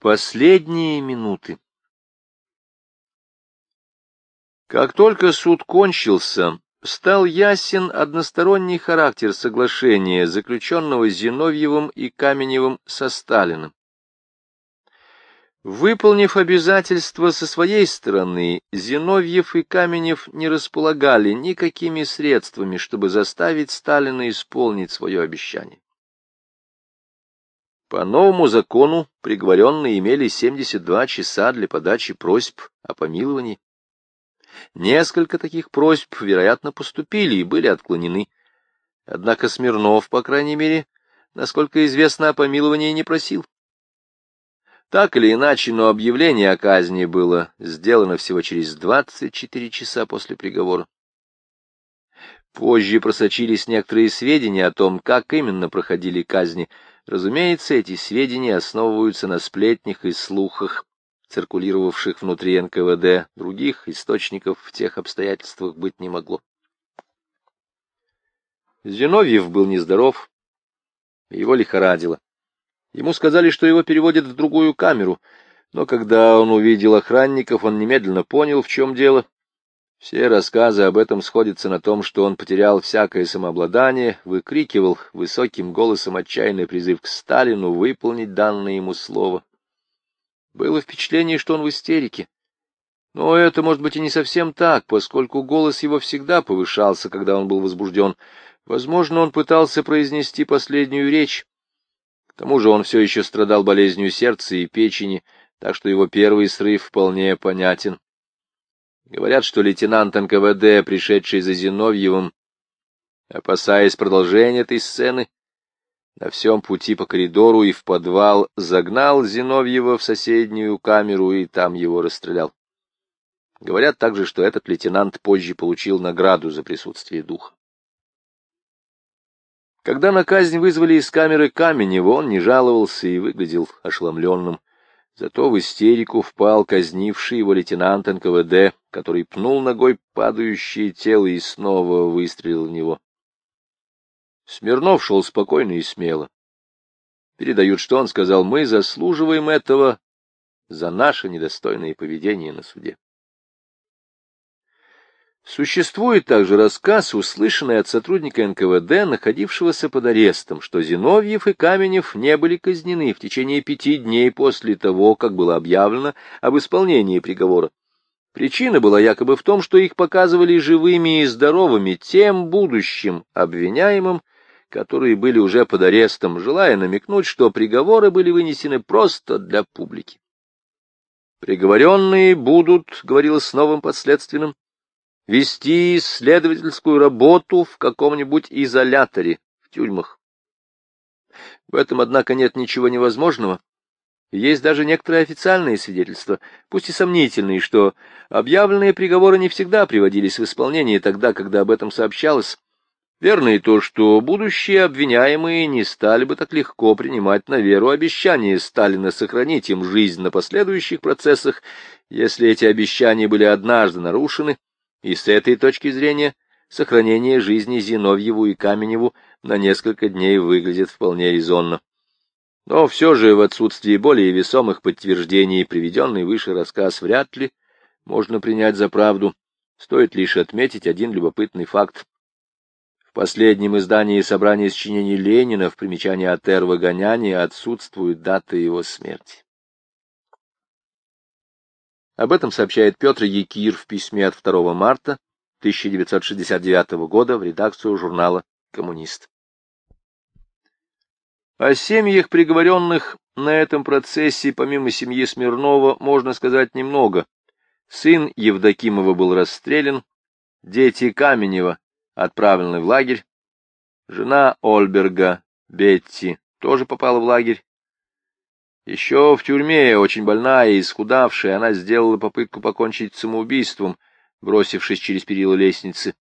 Последние минуты. Как только суд кончился, стал ясен односторонний характер соглашения, заключенного Зиновьевым и Каменевым со Сталиным. Выполнив обязательства со своей стороны, Зиновьев и Каменев не располагали никакими средствами, чтобы заставить Сталина исполнить свое обещание. По новому закону приговоренные имели 72 часа для подачи просьб о помиловании. Несколько таких просьб, вероятно, поступили и были отклонены. Однако Смирнов, по крайней мере, насколько известно, о помиловании не просил. Так или иначе, но объявление о казни было сделано всего через 24 часа после приговора. Позже просочились некоторые сведения о том, как именно проходили казни, Разумеется, эти сведения основываются на сплетнях и слухах, циркулировавших внутри НКВД, других источников в тех обстоятельствах быть не могло. Зиновьев был нездоров, его лихорадило. Ему сказали, что его переводят в другую камеру, но когда он увидел охранников, он немедленно понял, в чем дело, все рассказы об этом сходятся на том, что он потерял всякое самообладание, выкрикивал высоким голосом отчаянный призыв к Сталину выполнить данное ему слово. Было впечатление, что он в истерике. Но это, может быть, и не совсем так, поскольку голос его всегда повышался, когда он был возбужден. Возможно, он пытался произнести последнюю речь. К тому же он все еще страдал болезнью сердца и печени, так что его первый срыв вполне понятен. Говорят, что лейтенант НКВД, пришедший за Зиновьевым, опасаясь продолжения этой сцены, на всем пути по коридору и в подвал загнал Зиновьева в соседнюю камеру и там его расстрелял. Говорят также, что этот лейтенант позже получил награду за присутствие духа. Когда на казнь вызвали из камеры Каменева, он не жаловался и выглядел ошеломленным. Зато в истерику впал казнивший его лейтенант НКВД, который пнул ногой падающее тело и снова выстрелил в него. Смирнов шел спокойно и смело. Передают, что он сказал, мы заслуживаем этого за наше недостойное поведение на суде. Существует также рассказ, услышанный от сотрудника НКВД, находившегося под арестом, что Зиновьев и Каменев не были казнены в течение пяти дней после того, как было объявлено об исполнении приговора. Причина была якобы в том, что их показывали живыми и здоровыми тем будущим обвиняемым, которые были уже под арестом, желая намекнуть, что приговоры были вынесены просто для публики. Приговоренные будут, говорилось с новым подследственным, вести исследовательскую работу в каком-нибудь изоляторе, в тюрьмах. В этом, однако, нет ничего невозможного. Есть даже некоторые официальные свидетельства, пусть и сомнительные, что объявленные приговоры не всегда приводились в исполнение тогда, когда об этом сообщалось. Верно и то, что будущие обвиняемые не стали бы так легко принимать на веру обещание Сталина сохранить им жизнь на последующих процессах, если эти обещания были однажды нарушены, и с этой точки зрения сохранение жизни Зиновьеву и Каменеву на несколько дней выглядит вполне резонно. Но все же в отсутствии более весомых подтверждений приведенный выше рассказ вряд ли можно принять за правду. Стоит лишь отметить один любопытный факт. В последнем издании собрания сочинений Ленина в примечании от Эр отсутствует дата его смерти. Об этом сообщает Петр Якир в письме от 2 марта 1969 года в редакцию журнала «Коммунист». О семьях приговоренных на этом процессе, помимо семьи Смирнова, можно сказать немного. Сын Евдокимова был расстрелян, дети Каменева отправлены в лагерь, жена Ольберга, Бетти, тоже попала в лагерь, еще в тюрьме, очень больная и исхудавшая, она сделала попытку покончить самоубийством, бросившись через перила лестницы.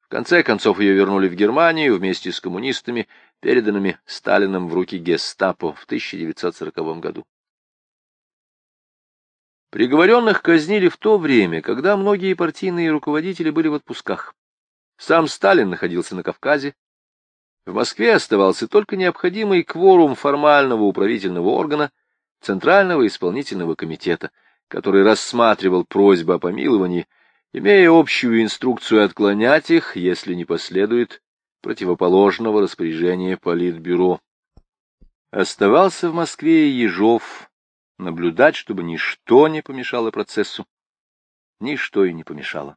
В конце концов ее вернули в Германию вместе с коммунистами, переданными Сталином в руки гестапо в 1940 году. Приговоренных казнили в то время, когда многие партийные руководители были в отпусках. Сам Сталин находился на Кавказе. В Москве оставался только необходимый кворум формального управительного органа, Центрального исполнительного комитета, который рассматривал просьбы о помиловании, имея общую инструкцию отклонять их, если не последует противоположного распоряжения Политбюро. Оставался в Москве Ежов, наблюдать, чтобы ничто не помешало процессу. Ничто и не помешало.